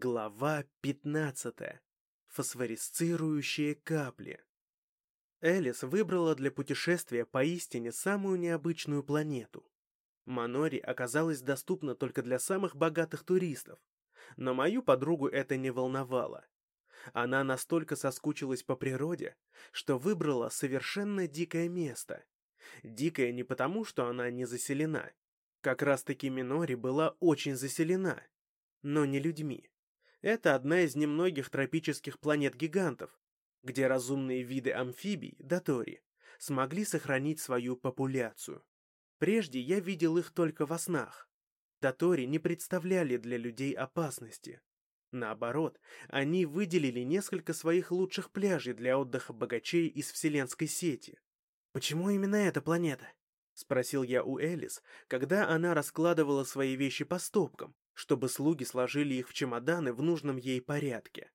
Глава 15. Фосфорисцирующие капли. Элис выбрала для путешествия поистине самую необычную планету. Манори оказалась доступна только для самых богатых туристов, но мою подругу это не волновало. Она настолько соскучилась по природе, что выбрала совершенно дикое место. Дикое не потому, что она не заселена. Как раз-таки Минори была очень заселена, но не людьми. Это одна из немногих тропических планет-гигантов, где разумные виды амфибий, датори, смогли сохранить свою популяцию. Прежде я видел их только во снах. Датори не представляли для людей опасности. Наоборот, они выделили несколько своих лучших пляжей для отдыха богачей из вселенской сети. «Почему именно эта планета?» — спросил я у Элис, когда она раскладывала свои вещи по стопкам, чтобы слуги сложили их в чемоданы в нужном ей порядке.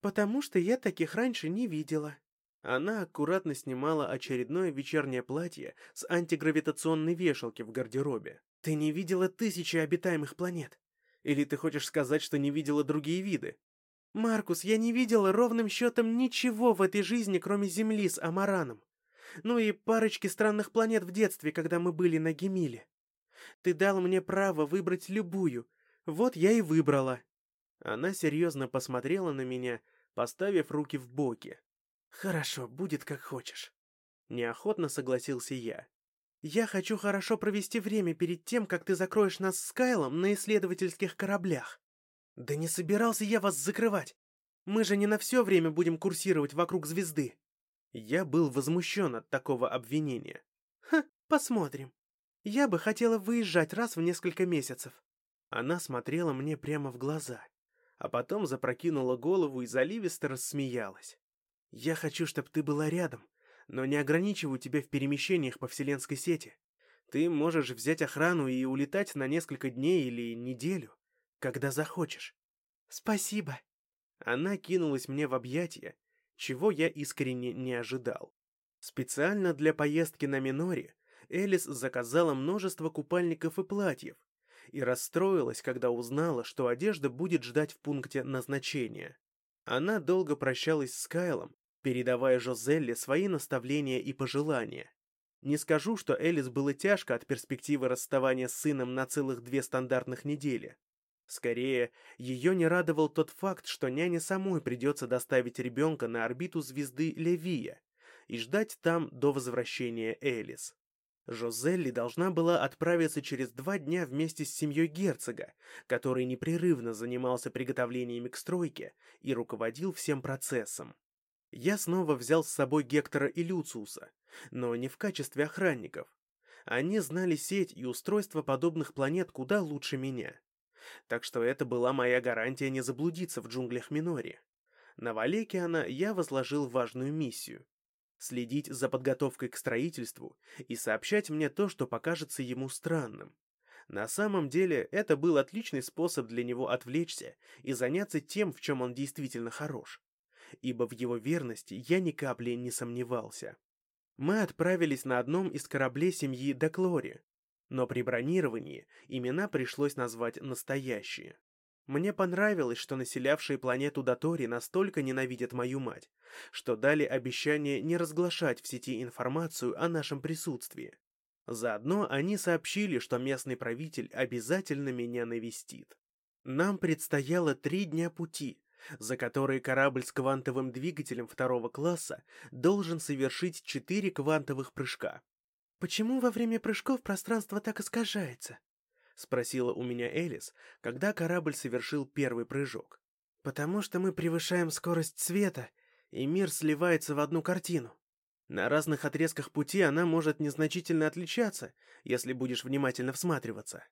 «Потому что я таких раньше не видела». Она аккуратно снимала очередное вечернее платье с антигравитационной вешалки в гардеробе. «Ты не видела тысячи обитаемых планет? Или ты хочешь сказать, что не видела другие виды?» «Маркус, я не видела ровным счетом ничего в этой жизни, кроме Земли с Амараном. Ну и парочки странных планет в детстве, когда мы были на Гемиле. Ты дал мне право выбрать любую, вот я и выбрала. Она серьезно посмотрела на меня, поставив руки в боки. Хорошо, будет как хочешь. Неохотно согласился я. Я хочу хорошо провести время перед тем, как ты закроешь нас с Кайлом на исследовательских кораблях. Да не собирался я вас закрывать. Мы же не на все время будем курсировать вокруг звезды. Я был возмущен от такого обвинения. Ха, посмотрим. Я бы хотела выезжать раз в несколько месяцев. Она смотрела мне прямо в глаза, а потом запрокинула голову и заливисто рассмеялась. «Я хочу, чтобы ты была рядом, но не ограничиваю тебя в перемещениях по вселенской сети. Ты можешь взять охрану и улетать на несколько дней или неделю, когда захочешь». «Спасибо». Она кинулась мне в объятия, чего я искренне не ожидал. Специально для поездки на Миноре Элис заказала множество купальников и платьев, и расстроилась, когда узнала, что одежда будет ждать в пункте назначения. Она долго прощалась с Кайлом, передавая Жозелле свои наставления и пожелания. Не скажу, что Элис было тяжко от перспективы расставания с сыном на целых две стандартных недели. Скорее, ее не радовал тот факт, что няне самой придется доставить ребенка на орбиту звезды Левия и ждать там до возвращения Элис. Жозелли должна была отправиться через два дня вместе с семьей герцога, который непрерывно занимался приготовлениями к стройке и руководил всем процессом. Я снова взял с собой Гектора и Люциуса, но не в качестве охранников. Они знали сеть и устройство подобных планет куда лучше меня. Так что это была моя гарантия не заблудиться в джунглях Минори. На Валекиана я возложил важную миссию следить за подготовкой к строительству и сообщать мне то, что покажется ему странным. На самом деле, это был отличный способ для него отвлечься и заняться тем, в чем он действительно хорош. Ибо в его верности я ни капли не сомневался. Мы отправились на одном из кораблей семьи Деклори, но при бронировании имена пришлось назвать настоящие. Мне понравилось, что населявшие планету Датори настолько ненавидят мою мать, что дали обещание не разглашать в сети информацию о нашем присутствии. Заодно они сообщили, что местный правитель обязательно меня навестит. Нам предстояло три дня пути, за которые корабль с квантовым двигателем второго класса должен совершить четыре квантовых прыжка. Почему во время прыжков пространство так искажается? — спросила у меня Элис, когда корабль совершил первый прыжок. «Потому что мы превышаем скорость света, и мир сливается в одну картину. На разных отрезках пути она может незначительно отличаться, если будешь внимательно всматриваться».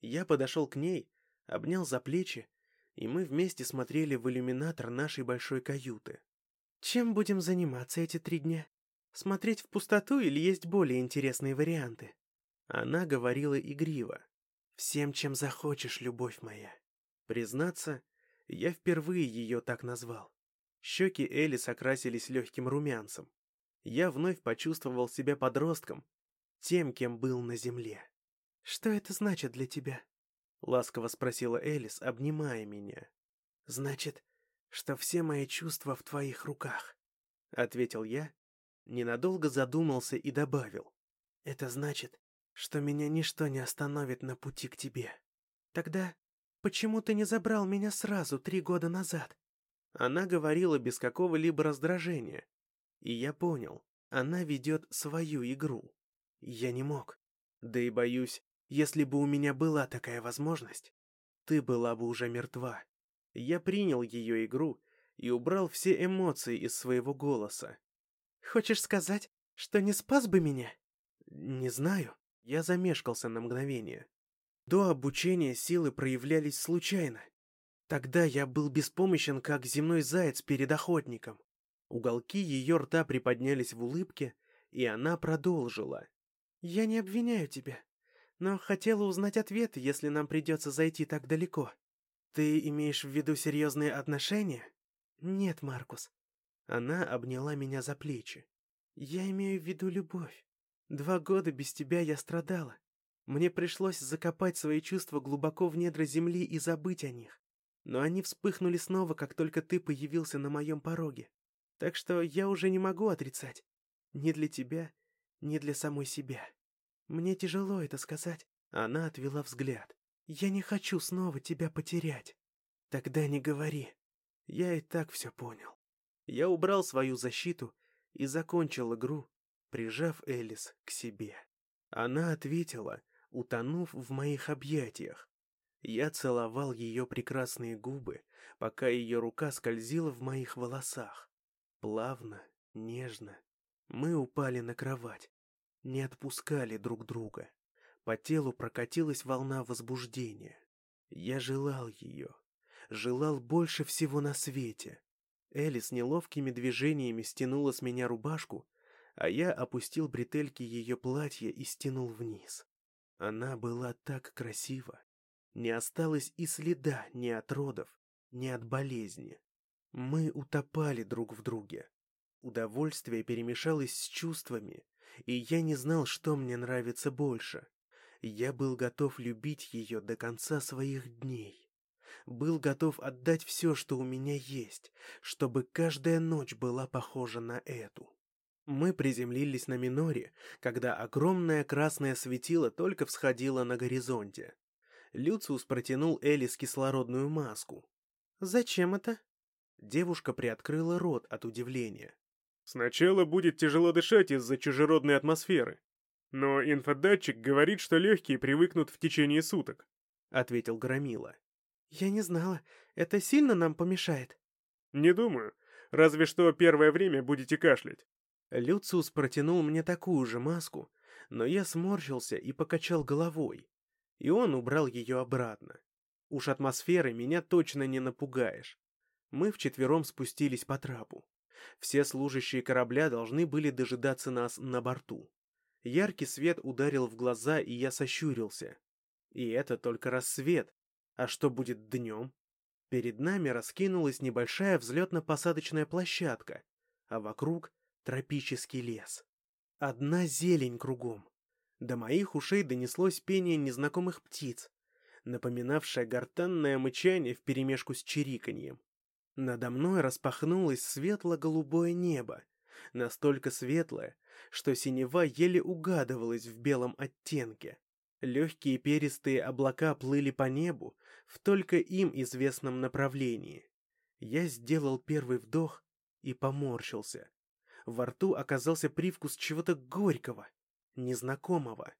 Я подошел к ней, обнял за плечи, и мы вместе смотрели в иллюминатор нашей большой каюты. «Чем будем заниматься эти три дня? Смотреть в пустоту или есть более интересные варианты?» Она говорила игриво, Всем, чем захочешь, любовь моя. Признаться, я впервые ее так назвал. Щеки Элис окрасились легким румянцем. Я вновь почувствовал себя подростком, тем, кем был на земле. «Что это значит для тебя?» — ласково спросила Элис, обнимая меня. «Значит, что все мои чувства в твоих руках», — ответил я, ненадолго задумался и добавил. «Это значит, что меня ничто не остановит на пути к тебе. Тогда почему ты не забрал меня сразу три года назад?» Она говорила без какого-либо раздражения, и я понял, она ведет свою игру. Я не мог. Да и боюсь, если бы у меня была такая возможность, ты была бы уже мертва. Я принял ее игру и убрал все эмоции из своего голоса. «Хочешь сказать, что не спас бы меня?» «Не знаю». Я замешкался на мгновение. До обучения силы проявлялись случайно. Тогда я был беспомощен, как земной заяц перед охотником. Уголки ее рта приподнялись в улыбке, и она продолжила. «Я не обвиняю тебя, но хотела узнать ответ, если нам придется зайти так далеко. Ты имеешь в виду серьезные отношения?» «Нет, Маркус». Она обняла меня за плечи. «Я имею в виду любовь. Два года без тебя я страдала. Мне пришлось закопать свои чувства глубоко в недра земли и забыть о них. Но они вспыхнули снова, как только ты появился на моем пороге. Так что я уже не могу отрицать. Ни для тебя, ни для самой себя. Мне тяжело это сказать. Она отвела взгляд. Я не хочу снова тебя потерять. Тогда не говори. Я и так все понял. Я убрал свою защиту и закончил игру, прижав Элис к себе. Она ответила, утонув в моих объятиях. Я целовал ее прекрасные губы, пока ее рука скользила в моих волосах. Плавно, нежно. Мы упали на кровать. Не отпускали друг друга. По телу прокатилась волна возбуждения. Я желал ее. Желал больше всего на свете. Элис неловкими движениями стянула с меня рубашку, а я опустил бретельки ее платья и стянул вниз. Она была так красива. Не осталось и следа ни от родов, ни от болезни. Мы утопали друг в друге. Удовольствие перемешалось с чувствами, и я не знал, что мне нравится больше. Я был готов любить ее до конца своих дней. Был готов отдать все, что у меня есть, чтобы каждая ночь была похожа на эту. Мы приземлились на Миноре, когда огромное красное светило только всходило на горизонте. Люциус протянул Элис кислородную маску. «Зачем это?» Девушка приоткрыла рот от удивления. «Сначала будет тяжело дышать из-за чужеродной атмосферы. Но инфодатчик говорит, что легкие привыкнут в течение суток», — ответил Громила. «Я не знала. Это сильно нам помешает?» «Не думаю. Разве что первое время будете кашлять». Люциус протянул мне такую же маску, но я сморщился и покачал головой. И он убрал ее обратно. Уж атмосферы меня точно не напугаешь. Мы вчетвером спустились по трапу. Все служащие корабля должны были дожидаться нас на борту. Яркий свет ударил в глаза, и я сощурился. И это только рассвет. А что будет днем? Перед нами раскинулась небольшая взлетно-посадочная площадка, а вокруг тропический лес. Одна зелень кругом. До моих ушей донеслось пение незнакомых птиц, напоминавшее гортанное мычание вперемешку с чириканьем. Надо мной распахнулось светло-голубое небо, настолько светлое, что синева еле угадывалась в белом оттенке. Легкие перистые облака плыли по небу в только им известном направлении. Я сделал первый вдох и поморщился. Во рту оказался привкус чего-то горького, незнакомого.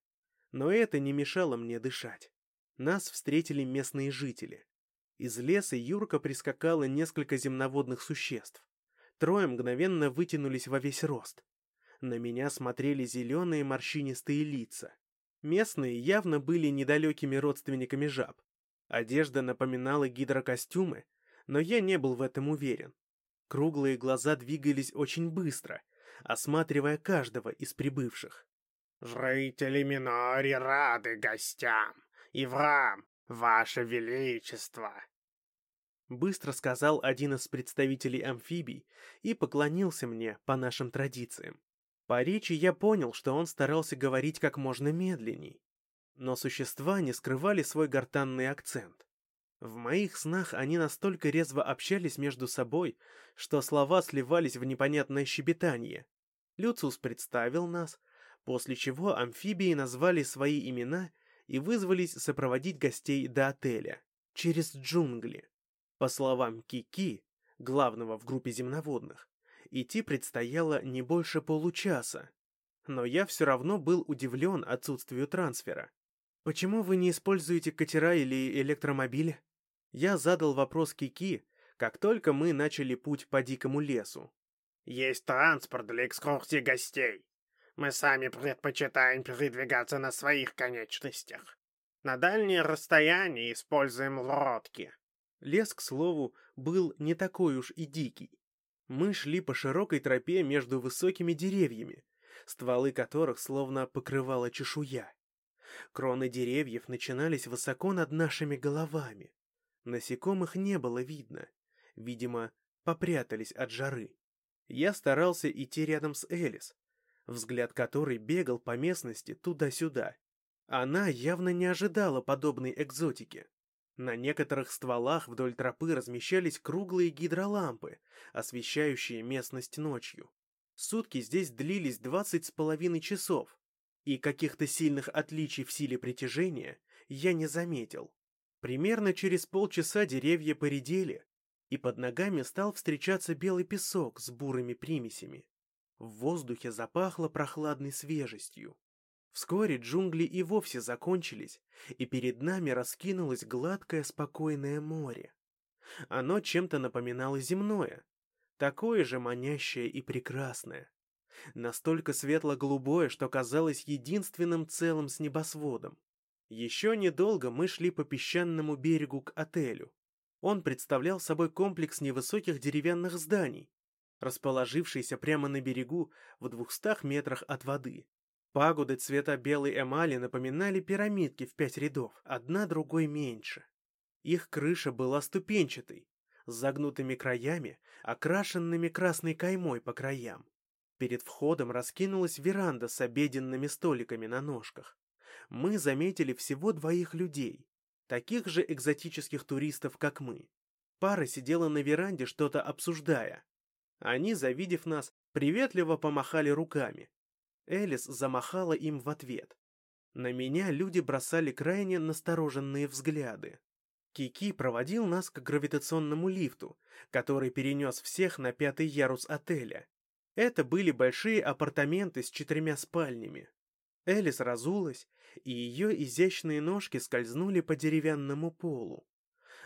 Но это не мешало мне дышать. Нас встретили местные жители. Из леса Юрка прискакало несколько земноводных существ. Трое мгновенно вытянулись во весь рост. На меня смотрели зеленые морщинистые лица. Местные явно были недалекими родственниками жаб. Одежда напоминала гидрокостюмы, но я не был в этом уверен. Круглые глаза двигались очень быстро, осматривая каждого из прибывших. «Жители Минори рады гостям и вам, ваше величество!» Быстро сказал один из представителей амфибий и поклонился мне по нашим традициям. По речи я понял, что он старался говорить как можно медленней. Но существа не скрывали свой гортанный акцент. В моих снах они настолько резво общались между собой, что слова сливались в непонятное щебетание. Люциус представил нас, после чего амфибии назвали свои имена и вызвались сопроводить гостей до отеля, через джунгли. По словам Кики, главного в группе земноводных, идти предстояло не больше получаса. Но я все равно был удивлен отсутствию трансфера. «Почему вы не используете катера или электромобили?» Я задал вопрос Кики, как только мы начали путь по дикому лесу. «Есть транспорт для экскурсии гостей. Мы сами предпочитаем передвигаться на своих конечностях. На дальние расстояния используем лодки». Лес, к слову, был не такой уж и дикий. Мы шли по широкой тропе между высокими деревьями, стволы которых словно покрывала чешуя. Кроны деревьев начинались высоко над нашими головами. Насекомых не было видно. Видимо, попрятались от жары. Я старался идти рядом с Элис, взгляд которой бегал по местности туда-сюда. Она явно не ожидала подобной экзотики. На некоторых стволах вдоль тропы размещались круглые гидролампы, освещающие местность ночью. Сутки здесь длились двадцать с половиной часов, и каких-то сильных отличий в силе притяжения я не заметил. Примерно через полчаса деревья поредели, и под ногами стал встречаться белый песок с бурыми примесями. В воздухе запахло прохладной свежестью. Вскоре джунгли и вовсе закончились, и перед нами раскинулось гладкое спокойное море. Оно чем-то напоминало земное, такое же манящее и прекрасное. Настолько светло-голубое, что казалось единственным целым с небосводом. Еще недолго мы шли по песчаному берегу к отелю. Он представлял собой комплекс невысоких деревянных зданий, расположившийся прямо на берегу в двухстах метрах от воды. Пагоды цвета белой эмали напоминали пирамидки в пять рядов, одна другой меньше. Их крыша была ступенчатой, с загнутыми краями, окрашенными красной каймой по краям. Перед входом раскинулась веранда с обеденными столиками на ножках. Мы заметили всего двоих людей, таких же экзотических туристов, как мы. Пара сидела на веранде, что-то обсуждая. Они, завидев нас, приветливо помахали руками, Элис замахала им в ответ. На меня люди бросали крайне настороженные взгляды. Кики проводил нас к гравитационному лифту, который перенес всех на пятый ярус отеля. Это были большие апартаменты с четырьмя спальнями. Элис разулась, и ее изящные ножки скользнули по деревянному полу.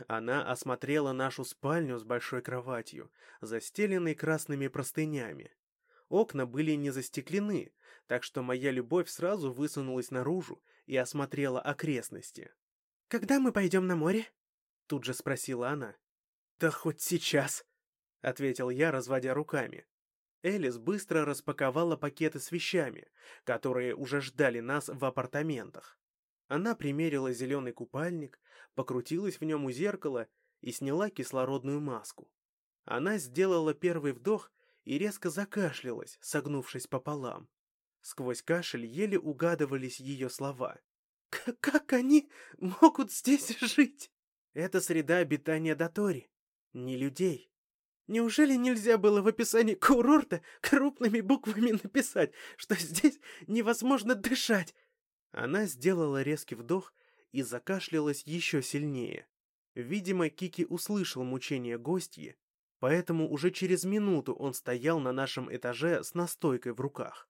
Она осмотрела нашу спальню с большой кроватью, застеленной красными простынями. Окна были не застеклены, так что моя любовь сразу высунулась наружу и осмотрела окрестности. «Когда мы пойдем на море?» Тут же спросила она. «Да хоть сейчас», — ответил я, разводя руками. Элис быстро распаковала пакеты с вещами, которые уже ждали нас в апартаментах. Она примерила зеленый купальник, покрутилась в нем у зеркала и сняла кислородную маску. Она сделала первый вдох и резко закашлялась, согнувшись пополам. Сквозь кашель еле угадывались ее слова. «Как они могут здесь жить?» «Это среда обитания Датори, не людей. Неужели нельзя было в описании курорта крупными буквами написать, что здесь невозможно дышать?» Она сделала резкий вдох и закашлялась еще сильнее. Видимо, Кики услышал мучение гостьи Поэтому уже через минуту он стоял на нашем этаже с настойкой в руках.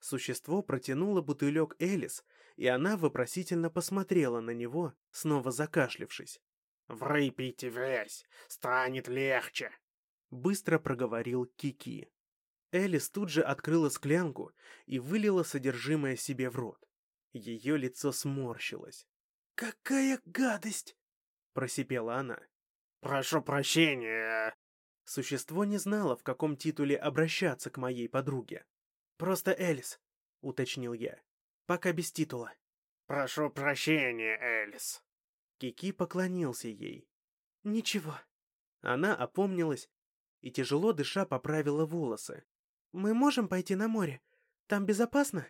Существо протянуло бутылек Элис, и она вопросительно посмотрела на него, снова закашлившись. «Выпейте весь, станет легче», — быстро проговорил Кики. Элис тут же открыла склянку и вылила содержимое себе в рот. Ее лицо сморщилось. «Какая гадость!» — просипела она. «Прошу прощения, Существо не знало, в каком титуле обращаться к моей подруге. «Просто Элис», — уточнил я. «Пока без титула». «Прошу прощения, Элис». Кики поклонился ей. «Ничего». Она опомнилась и, тяжело дыша, поправила волосы. «Мы можем пойти на море? Там безопасно?»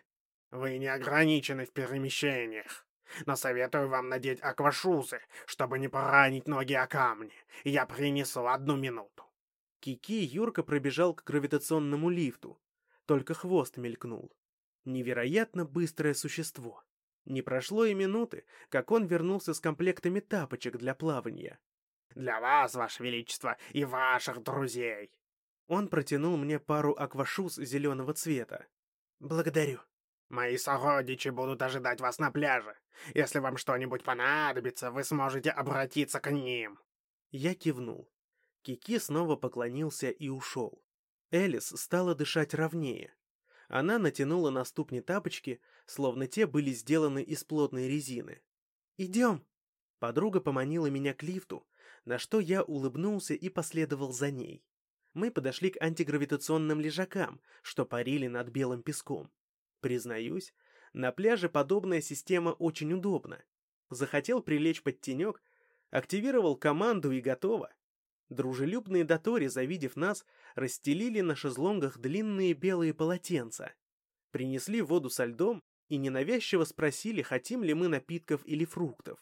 «Вы не ограничены в перемещениях. Но советую вам надеть аквашузы, чтобы не поранить ноги о камни. Я принесу одну минуту. Кики Юрка пробежал к гравитационному лифту. Только хвост мелькнул. Невероятно быстрое существо. Не прошло и минуты, как он вернулся с комплектами тапочек для плавания. «Для вас, Ваше Величество, и ваших друзей!» Он протянул мне пару аквашуз зеленого цвета. «Благодарю». «Мои сородичи будут ожидать вас на пляже. Если вам что-нибудь понадобится, вы сможете обратиться к ним». Я кивнул. Кики снова поклонился и ушел. Элис стала дышать ровнее. Она натянула на ступни тапочки, словно те были сделаны из плотной резины. «Идем!» Подруга поманила меня к лифту, на что я улыбнулся и последовал за ней. Мы подошли к антигравитационным лежакам, что парили над белым песком. Признаюсь, на пляже подобная система очень удобна. Захотел прилечь под тенек, активировал команду и готово. Дружелюбные дотори, завидев нас, расстелили на шезлонгах длинные белые полотенца. Принесли воду со льдом и ненавязчиво спросили, хотим ли мы напитков или фруктов.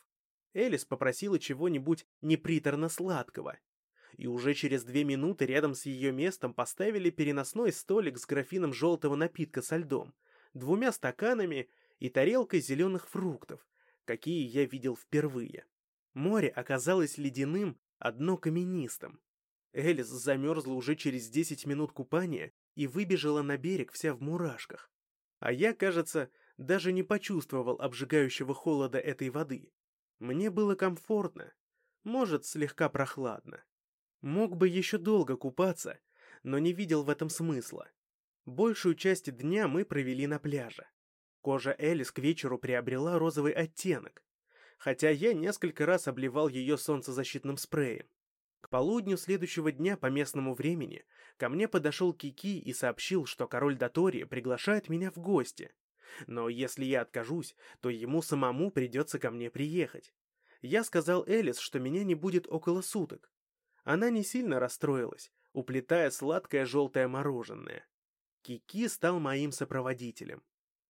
Элис попросила чего-нибудь неприторно-сладкого. И уже через две минуты рядом с ее местом поставили переносной столик с графином желтого напитка со льдом, двумя стаканами и тарелкой зеленых фруктов, какие я видел впервые. Море оказалось ледяным одно каменистым. Элис замерзла уже через 10 минут купания и выбежала на берег вся в мурашках. А я, кажется, даже не почувствовал обжигающего холода этой воды. Мне было комфортно, может, слегка прохладно. Мог бы еще долго купаться, но не видел в этом смысла. Большую часть дня мы провели на пляже. Кожа Элис к вечеру приобрела розовый оттенок, хотя я несколько раз обливал ее солнцезащитным спреем. К полудню следующего дня по местному времени ко мне подошел Кики и сообщил, что король Датори приглашает меня в гости. Но если я откажусь, то ему самому придется ко мне приехать. Я сказал Элис, что меня не будет около суток. Она не сильно расстроилась, уплетая сладкое желтое мороженое. Кики стал моим сопроводителем.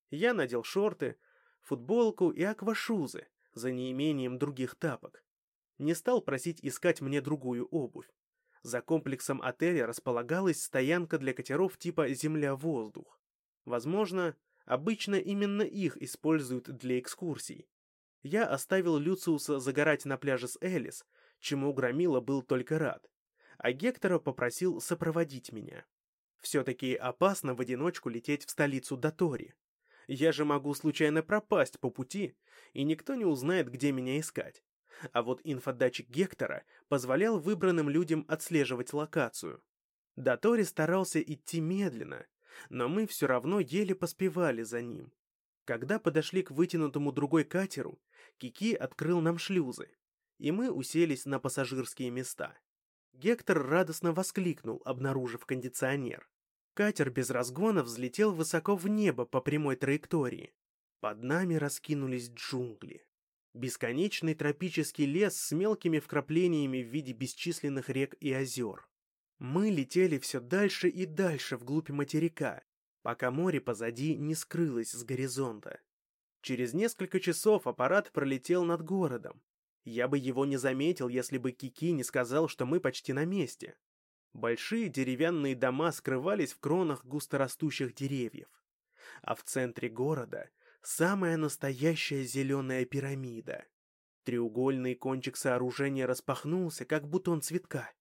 Я надел шорты, футболку и аквашузы, за неимением других тапок. Не стал просить искать мне другую обувь. За комплексом отеля располагалась стоянка для катеров типа «Земля-воздух». Возможно, обычно именно их используют для экскурсий. Я оставил Люциуса загорать на пляже с Элис, чему Громила был только рад, а Гектора попросил сопроводить меня. Все-таки опасно в одиночку лететь в столицу Датори. Я же могу случайно пропасть по пути, и никто не узнает, где меня искать. А вот инфодатчик Гектора позволял выбранным людям отслеживать локацию. Датори старался идти медленно, но мы все равно еле поспевали за ним. Когда подошли к вытянутому другой катеру, Кики открыл нам шлюзы, и мы уселись на пассажирские места. Гектор радостно воскликнул, обнаружив кондиционер. Катер без разгона взлетел высоко в небо по прямой траектории. Под нами раскинулись джунгли. Бесконечный тропический лес с мелкими вкраплениями в виде бесчисленных рек и озер. Мы летели все дальше и дальше вглубь материка, пока море позади не скрылось с горизонта. Через несколько часов аппарат пролетел над городом. Я бы его не заметил, если бы Кики не сказал, что мы почти на месте. Большие деревянные дома скрывались в кронах густорастущих деревьев. А в центре города самая настоящая зеленая пирамида. Треугольный кончик сооружения распахнулся, как бутон цветка,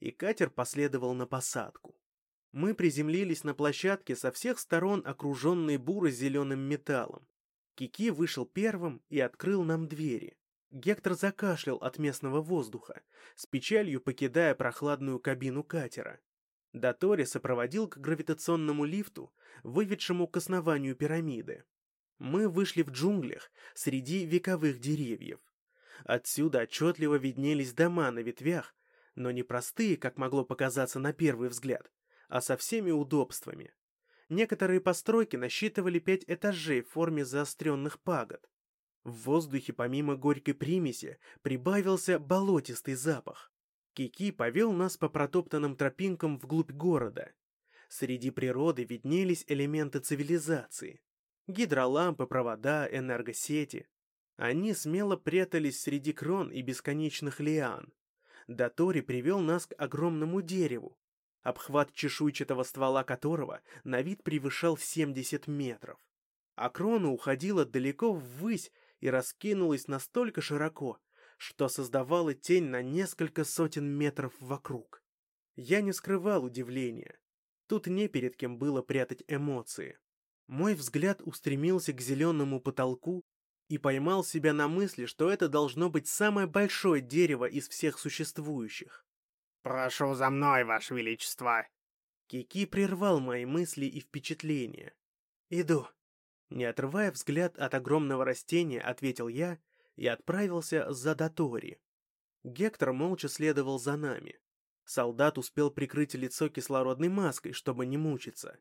и катер последовал на посадку. Мы приземлились на площадке со всех сторон, окруженной буро-зеленым металлом. Кики вышел первым и открыл нам двери. Гектор закашлял от местного воздуха, с печалью покидая прохладную кабину катера. Датори сопроводил к гравитационному лифту, выведшему к основанию пирамиды. Мы вышли в джунглях среди вековых деревьев. Отсюда отчетливо виднелись дома на ветвях, но не простые, как могло показаться на первый взгляд, а со всеми удобствами. Некоторые постройки насчитывали пять этажей в форме заостренных пагод. В воздухе помимо горькой примеси прибавился болотистый запах. Кики повел нас по протоптанным тропинкам вглубь города. Среди природы виднелись элементы цивилизации. Гидролампы, провода, энергосети. Они смело прятались среди крон и бесконечных лиан. Датори привел нас к огромному дереву, обхват чешуйчатого ствола которого на вид превышал 70 метров. А крона уходила далеко ввысь и раскинулась настолько широко, что создавала тень на несколько сотен метров вокруг. Я не скрывал удивления. Тут не перед кем было прятать эмоции. Мой взгляд устремился к зеленому потолку и поймал себя на мысли, что это должно быть самое большое дерево из всех существующих. «Прошу за мной, Ваше Величество!» Кики прервал мои мысли и впечатления. «Иду». Не отрывая взгляд от огромного растения, ответил я и отправился за Датори. Гектор молча следовал за нами. Солдат успел прикрыть лицо кислородной маской, чтобы не мучиться.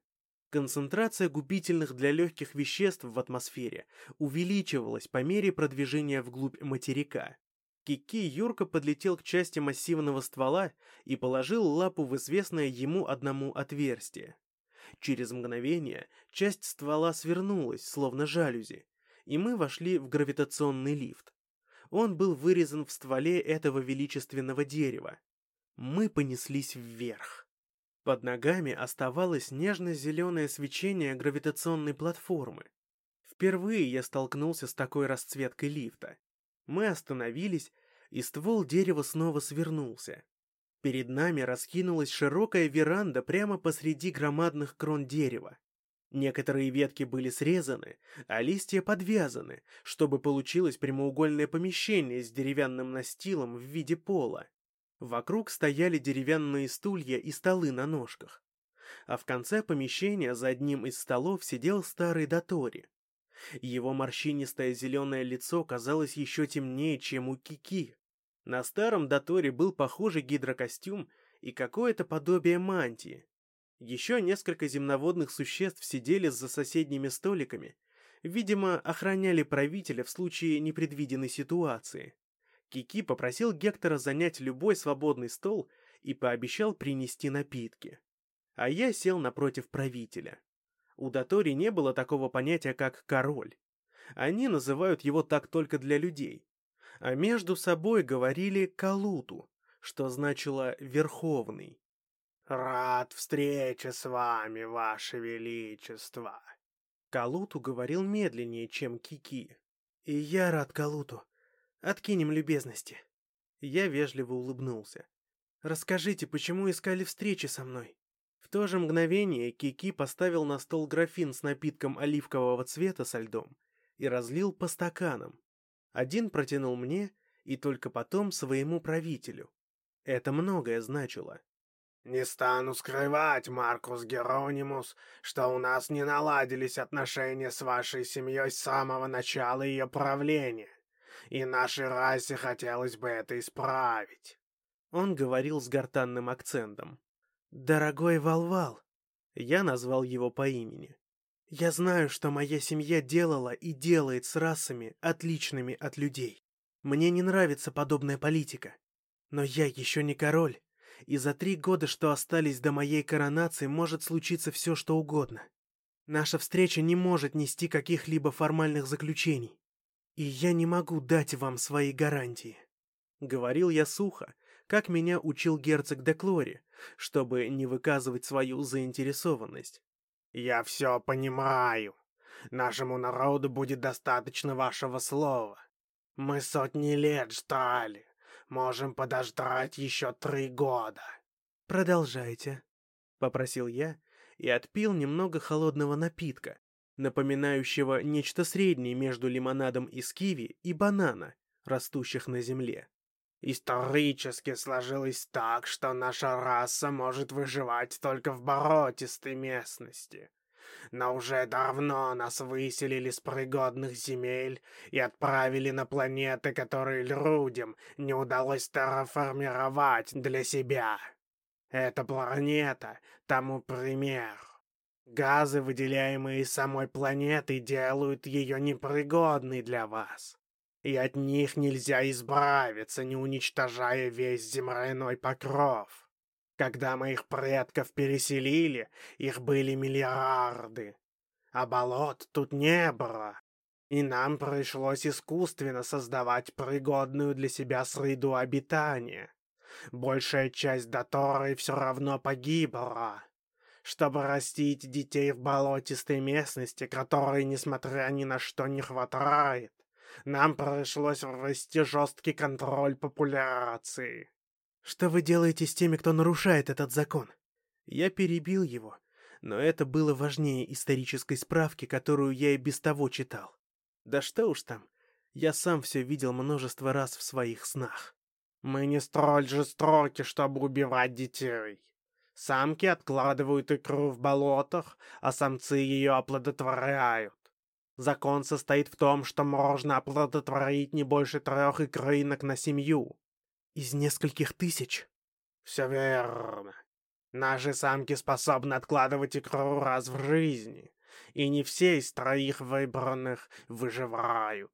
Концентрация губительных для легких веществ в атмосфере увеличивалась по мере продвижения вглубь материка. Кики Юрка подлетел к части массивного ствола и положил лапу в известное ему одному отверстие. Через мгновение часть ствола свернулась, словно жалюзи, и мы вошли в гравитационный лифт. Он был вырезан в стволе этого величественного дерева. Мы понеслись вверх. Под ногами оставалось нежно-зеленое свечение гравитационной платформы. Впервые я столкнулся с такой расцветкой лифта. Мы остановились, и ствол дерева снова свернулся. Перед нами раскинулась широкая веранда прямо посреди громадных крон дерева. Некоторые ветки были срезаны, а листья подвязаны, чтобы получилось прямоугольное помещение с деревянным настилом в виде пола. Вокруг стояли деревянные стулья и столы на ножках. А в конце помещения за одним из столов сидел старый Датори. Его морщинистое зеленое лицо казалось еще темнее, чем у Кики. На старом Доторе был похожий гидрокостюм и какое-то подобие мантии. Еще несколько земноводных существ сидели за соседними столиками, видимо, охраняли правителя в случае непредвиденной ситуации. Кики попросил Гектора занять любой свободный стол и пообещал принести напитки. А я сел напротив правителя. У Датори не было такого понятия, как «король». Они называют его так только для людей. А между собой говорили «калуту», что значило «верховный». «Рад встрече с вами, ваше величество!» Калуту говорил медленнее, чем Кики. «И я рад Калуту. Откинем любезности». Я вежливо улыбнулся. «Расскажите, почему искали встречи со мной?» В то же мгновение Кики поставил на стол графин с напитком оливкового цвета со льдом и разлил по стаканам. Один протянул мне и только потом своему правителю. Это многое значило. «Не стану скрывать, Маркус Геронимус, что у нас не наладились отношения с вашей семьей с самого начала ее правления, и нашей расе хотелось бы это исправить». Он говорил с гортанным акцентом. «Дорогой Валвал!» Я назвал его по имени. «Я знаю, что моя семья делала и делает с расами, отличными от людей. Мне не нравится подобная политика. Но я еще не король, и за три года, что остались до моей коронации, может случиться все, что угодно. Наша встреча не может нести каких-либо формальных заключений, и я не могу дать вам свои гарантии». Говорил я сухо, как меня учил герцог де Клори, чтобы не выказывать свою заинтересованность. «Я все понимаю. Нашему народу будет достаточно вашего слова. Мы сотни лет ждали. Можем подождать еще три года». «Продолжайте», — попросил я и отпил немного холодного напитка, напоминающего нечто среднее между лимонадом из киви и банана, растущих на земле. Исторически сложилось так, что наша раса может выживать только в болотистой местности. Но уже давно нас выселили с пригодных земель и отправили на планеты, которые людям не удалось терраформировать для себя. Эта планета тому пример. Газы, выделяемые самой планетой, делают ее непригодной для вас и от них нельзя избавиться, не уничтожая весь земляной покров. Когда моих предков переселили, их были миллиарды, а болот тут не было. И нам пришлось искусственно создавать пригодную для себя среду обитания, большая часть которой все равно погибла. Чтобы растить детей в болотистой местности, которой, несмотря ни на что, не хватает, нам пришлось ввести жесткий контроль популяции. Что вы делаете с теми, кто нарушает этот закон? Я перебил его, но это было важнее исторической справки, которую я и без того читал. Да что уж там, я сам все видел множество раз в своих снах. Мы не столь жестоки, чтобы убивать детей. Самки откладывают икру в болотах, а самцы ее оплодотворяют. Закон состоит в том, что можно оплодотворить не больше трех икрынок на семью. Из нескольких тысяч? Все верно. Наши самки способны откладывать икру раз в жизни, и не все из троих выбранных выживают.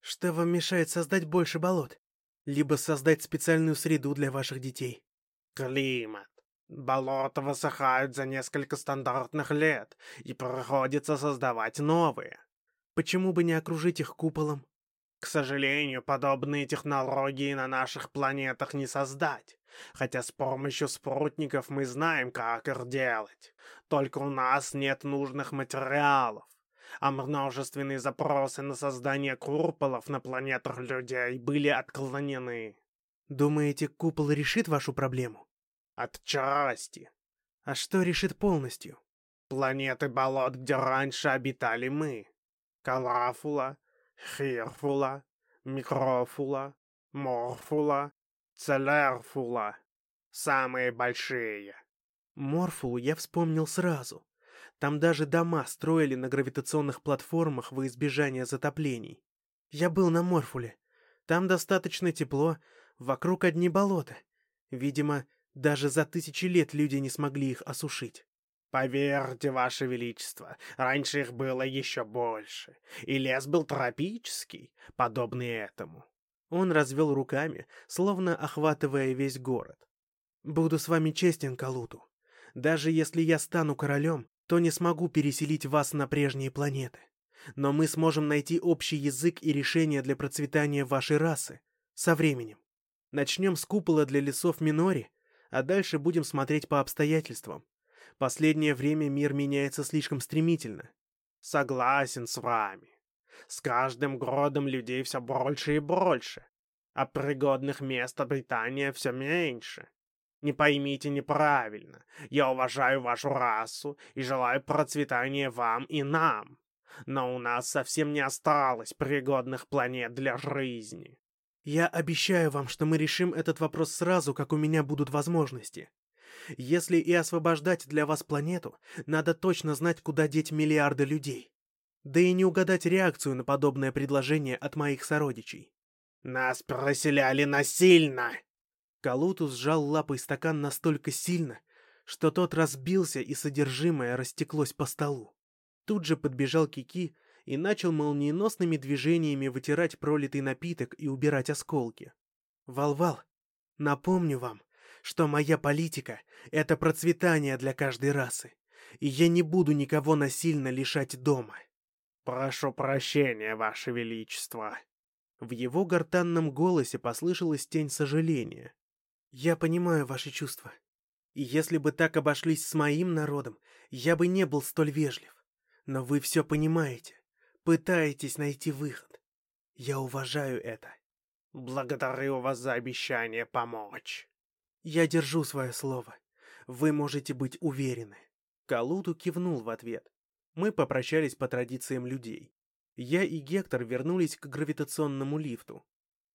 Что вам мешает создать больше болот? Либо создать специальную среду для ваших детей? Климат. Болота высыхают за несколько стандартных лет, и приходится создавать новые. Почему бы не окружить их куполом? К сожалению, подобные технологии на наших планетах не создать. Хотя с помощью спутников мы знаем, как их делать. Только у нас нет нужных материалов. А множественные запросы на создание куполов на планетах людей были отклонены. Думаете, купол решит вашу проблему? Отчасти. А что решит полностью? Планеты болот, где раньше обитали мы. Калафула, Хирфула, Микрофула, Морфула, Целерфула. Самые большие. Морфулу я вспомнил сразу. Там даже дома строили на гравитационных платформах во избежание затоплений. Я был на Морфуле. Там достаточно тепло, вокруг одни болота. Видимо, даже за тысячи лет люди не смогли их осушить. Поверьте, Ваше Величество, раньше их было еще больше, и лес был тропический, подобный этому. Он развел руками, словно охватывая весь город. «Буду с вами честен, Калуту. Даже если я стану королем, то не смогу переселить вас на прежние планеты. Но мы сможем найти общий язык и решение для процветания вашей расы. Со временем. Начнем с купола для лесов Минори, а дальше будем смотреть по обстоятельствам. Последнее время мир меняется слишком стремительно. Согласен с вами. С каждым годом людей все больше и больше, а пригодных мест обитания все меньше. Не поймите неправильно. Я уважаю вашу расу и желаю процветания вам и нам. Но у нас совсем не осталось пригодных планет для жизни. Я обещаю вам, что мы решим этот вопрос сразу, как у меня будут возможности. Если и освобождать для вас планету, надо точно знать, куда деть миллиарды людей. Да и не угадать реакцию на подобное предложение от моих сородичей. «Нас проселяли насильно!» Калутус сжал лапой стакан настолько сильно, что тот разбился и содержимое растеклось по столу. Тут же подбежал Кики и начал молниеносными движениями вытирать пролитый напиток и убирать осколки. «Вал-Вал, напомню вам, что моя политика — это процветание для каждой расы, и я не буду никого насильно лишать дома. Прошу прощения, Ваше Величество. В его гортанном голосе послышалась тень сожаления. Я понимаю ваши чувства. И если бы так обошлись с моим народом, я бы не был столь вежлив. Но вы все понимаете, пытаетесь найти выход. Я уважаю это. Благодарю вас за обещание помочь. «Я держу свое слово. Вы можете быть уверены». Калуту кивнул в ответ. Мы попрощались по традициям людей. Я и Гектор вернулись к гравитационному лифту.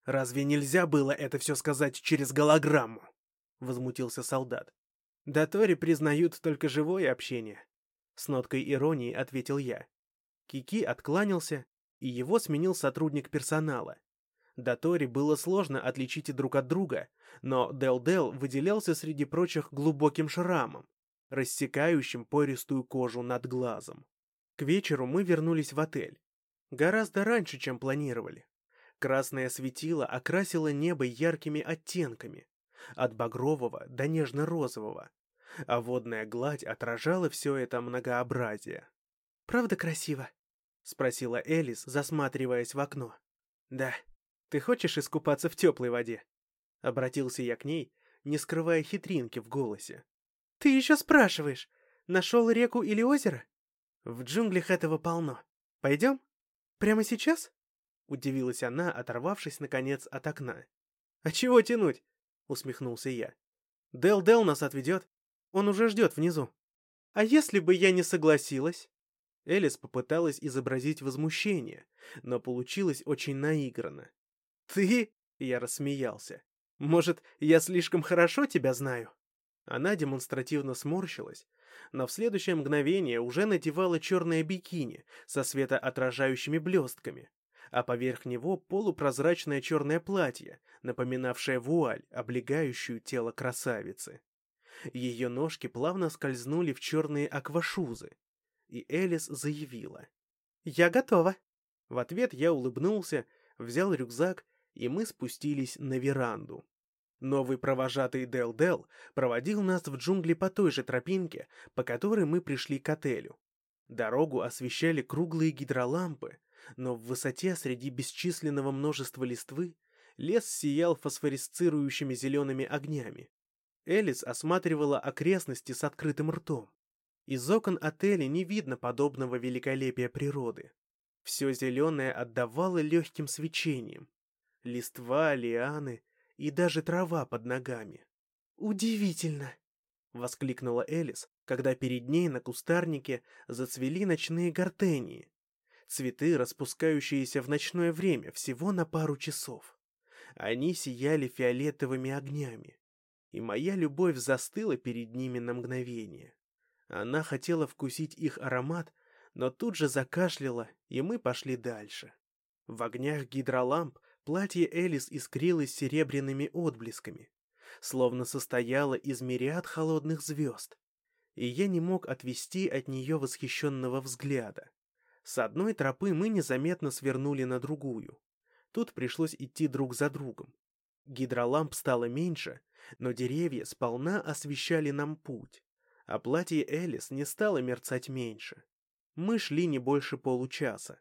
«Разве нельзя было это все сказать через голограмму?» — возмутился солдат. «Да Тори признают только живое общение», — с ноткой иронии ответил я. Кики откланялся, и его сменил сотрудник персонала, до Тори было сложно отличить друг от друга, но Дел-Дел выделялся среди прочих глубоким шрамом, рассекающим пористую кожу над глазом. К вечеру мы вернулись в отель. Гораздо раньше, чем планировали. Красное светило окрасило небо яркими оттенками, от багрового до нежно-розового, а водная гладь отражала все это многообразие. «Правда красиво?» — спросила Элис, засматриваясь в окно. «Да. Ты хочешь искупаться в теплой воде?» Обратился я к ней, не скрывая хитринки в голосе. «Ты еще спрашиваешь, нашел реку или озеро?» «В джунглях этого полно. Пойдем? Прямо сейчас?» Удивилась она, оторвавшись, наконец, от окна. «А чего тянуть?» — усмехнулся я. «Дел-Дел нас отведет. Он уже ждет внизу». «А если бы я не согласилась?» Элис попыталась изобразить возмущение, но получилось очень наигранно. «Ты?» — я рассмеялся. «Может, я слишком хорошо тебя знаю?» Она демонстративно сморщилась, но в следующее мгновение уже надевала черное бикини со светоотражающими блестками, а поверх него полупрозрачное черное платье, напоминавшее вуаль, облегающую тело красавицы. Ее ножки плавно скользнули в черные аквашузы, и Элис заявила. «Я готова». В ответ я улыбнулся, взял рюкзак, и мы спустились на веранду. Новый провожатый Дел-Дел проводил нас в джунгли по той же тропинке, по которой мы пришли к отелю. Дорогу освещали круглые гидролампы, но в высоте среди бесчисленного множества листвы лес сиял фосфорисцирующими зелеными огнями. Элис осматривала окрестности с открытым ртом. Из окон отеля не видно подобного великолепия природы. Все зеленое отдавало легким свечением. Листва, лианы и даже трава под ногами. «Удивительно!» — воскликнула Элис, когда перед ней на кустарнике зацвели ночные гортении. Цветы, распускающиеся в ночное время всего на пару часов. Они сияли фиолетовыми огнями, и моя любовь застыла перед ними на мгновение. Она хотела вкусить их аромат, но тут же закашляла, и мы пошли дальше. В огнях гидроламп Платье Элис искрилось серебряными отблесками, словно состояло из мириад холодных звезд, и я не мог отвести от нее восхищенного взгляда. С одной тропы мы незаметно свернули на другую. Тут пришлось идти друг за другом. Гидроламп стало меньше, но деревья сполна освещали нам путь, а платье Элис не стало мерцать меньше. Мы шли не больше получаса.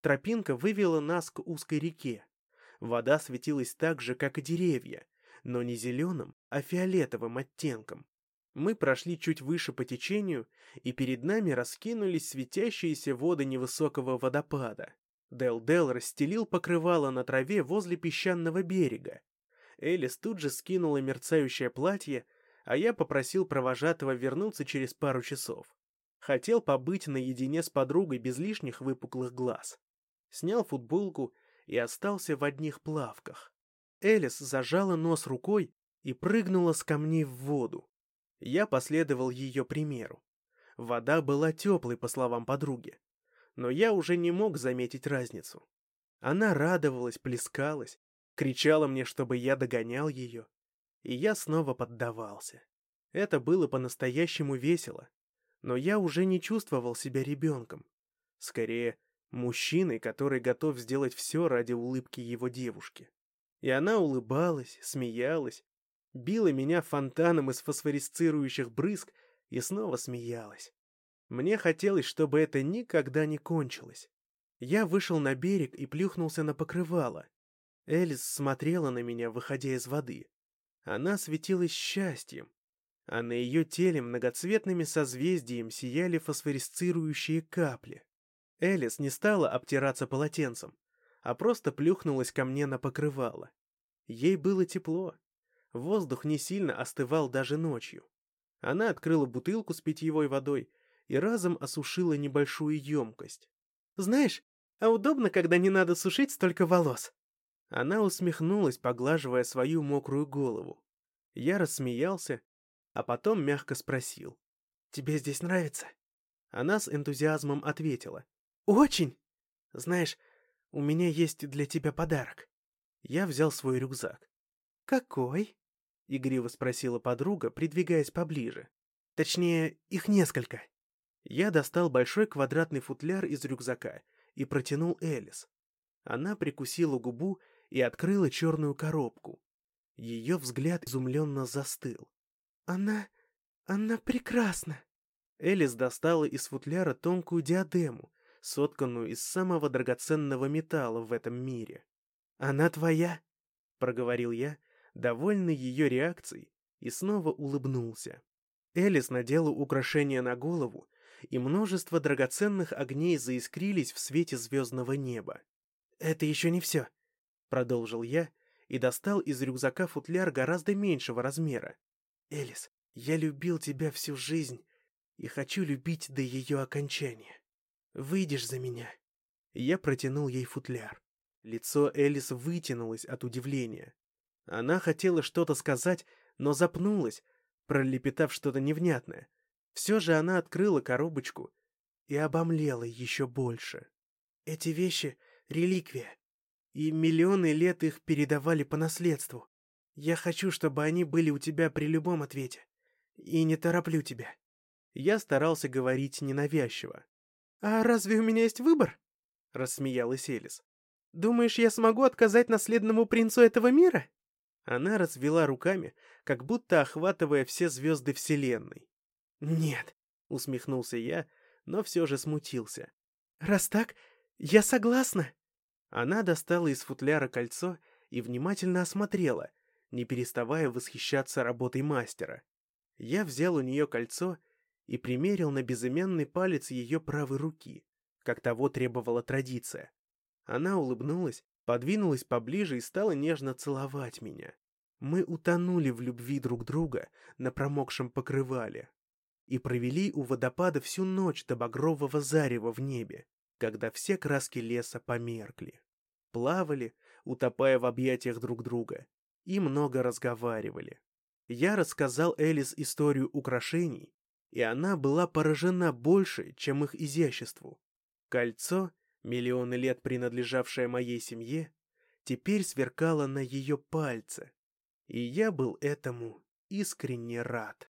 Тропинка вывела нас к узкой реке, Вода светилась так же, как и деревья, но не зеленым, а фиолетовым оттенком. Мы прошли чуть выше по течению, и перед нами раскинулись светящиеся воды невысокого водопада. Дел-Дел расстелил покрывало на траве возле песчаного берега. Элис тут же скинула мерцающее платье, а я попросил провожатого вернуться через пару часов. Хотел побыть наедине с подругой без лишних выпуклых глаз. Снял футболку и остался в одних плавках. Элис зажала нос рукой и прыгнула с камней в воду. Я последовал ее примеру. Вода была теплой, по словам подруги. Но я уже не мог заметить разницу. Она радовалась, плескалась, кричала мне, чтобы я догонял ее. И я снова поддавался. Это было по-настоящему весело. Но я уже не чувствовал себя ребенком. Скорее, Мужчиной, который готов сделать все ради улыбки его девушки. И она улыбалась, смеялась, била меня фонтаном из фосфорисцирующих брызг и снова смеялась. Мне хотелось, чтобы это никогда не кончилось. Я вышел на берег и плюхнулся на покрывало. Элис смотрела на меня, выходя из воды. Она светилась счастьем, а на ее теле многоцветными созвездием сияли фосфорисцирующие капли. Элис не стала обтираться полотенцем, а просто плюхнулась ко мне на покрывало. Ей было тепло. Воздух не сильно остывал даже ночью. Она открыла бутылку с питьевой водой и разом осушила небольшую емкость. «Знаешь, а удобно, когда не надо сушить столько волос». Она усмехнулась, поглаживая свою мокрую голову. Я рассмеялся, а потом мягко спросил. «Тебе здесь нравится?» Она с энтузиазмом ответила. «Очень! Знаешь, у меня есть для тебя подарок». Я взял свой рюкзак. «Какой?» — игриво спросила подруга, придвигаясь поближе. «Точнее, их несколько». Я достал большой квадратный футляр из рюкзака и протянул Элис. Она прикусила губу и открыла черную коробку. Ее взгляд изумленно застыл. «Она... она прекрасна!» Элис достала из футляра тонкую диадему сотканную из самого драгоценного металла в этом мире. «Она твоя?» — проговорил я, довольный ее реакцией, и снова улыбнулся. Элис надела украшение на голову, и множество драгоценных огней заискрились в свете звездного неба. «Это еще не все», — продолжил я и достал из рюкзака футляр гораздо меньшего размера. «Элис, я любил тебя всю жизнь и хочу любить до ее окончания. Выйдешь за меня?» Я протянул ей футляр. Лицо Элис вытянулось от удивления. Она хотела что-то сказать, но запнулась, пролепетав что-то невнятное. Все же она открыла коробочку и обомлела еще больше. Эти вещи — реликвия, и миллионы лет их передавали по наследству. Я хочу, чтобы они были у тебя при любом ответе. И не тороплю тебя. Я старался говорить ненавязчиво. «А разве у меня есть выбор?» — рассмеялась Элис. «Думаешь, я смогу отказать наследному принцу этого мира?» Она развела руками, как будто охватывая все звезды Вселенной. «Нет», — усмехнулся я, но все же смутился. «Раз так, я согласна». Она достала из футляра кольцо и внимательно осмотрела, не переставая восхищаться работой мастера. Я взял у нее кольцо и примерил на безымянный палец ее правой руки, как того требовала традиция. Она улыбнулась, подвинулась поближе и стала нежно целовать меня. Мы утонули в любви друг друга на промокшем покрывале и провели у водопада всю ночь до багрового зарева в небе, когда все краски леса померкли. Плавали, утопая в объятиях друг друга, и много разговаривали. Я рассказал Элис историю украшений, и она была поражена больше, чем их изяществу. Кольцо, миллионы лет принадлежавшее моей семье, теперь сверкало на ее пальце, и я был этому искренне рад.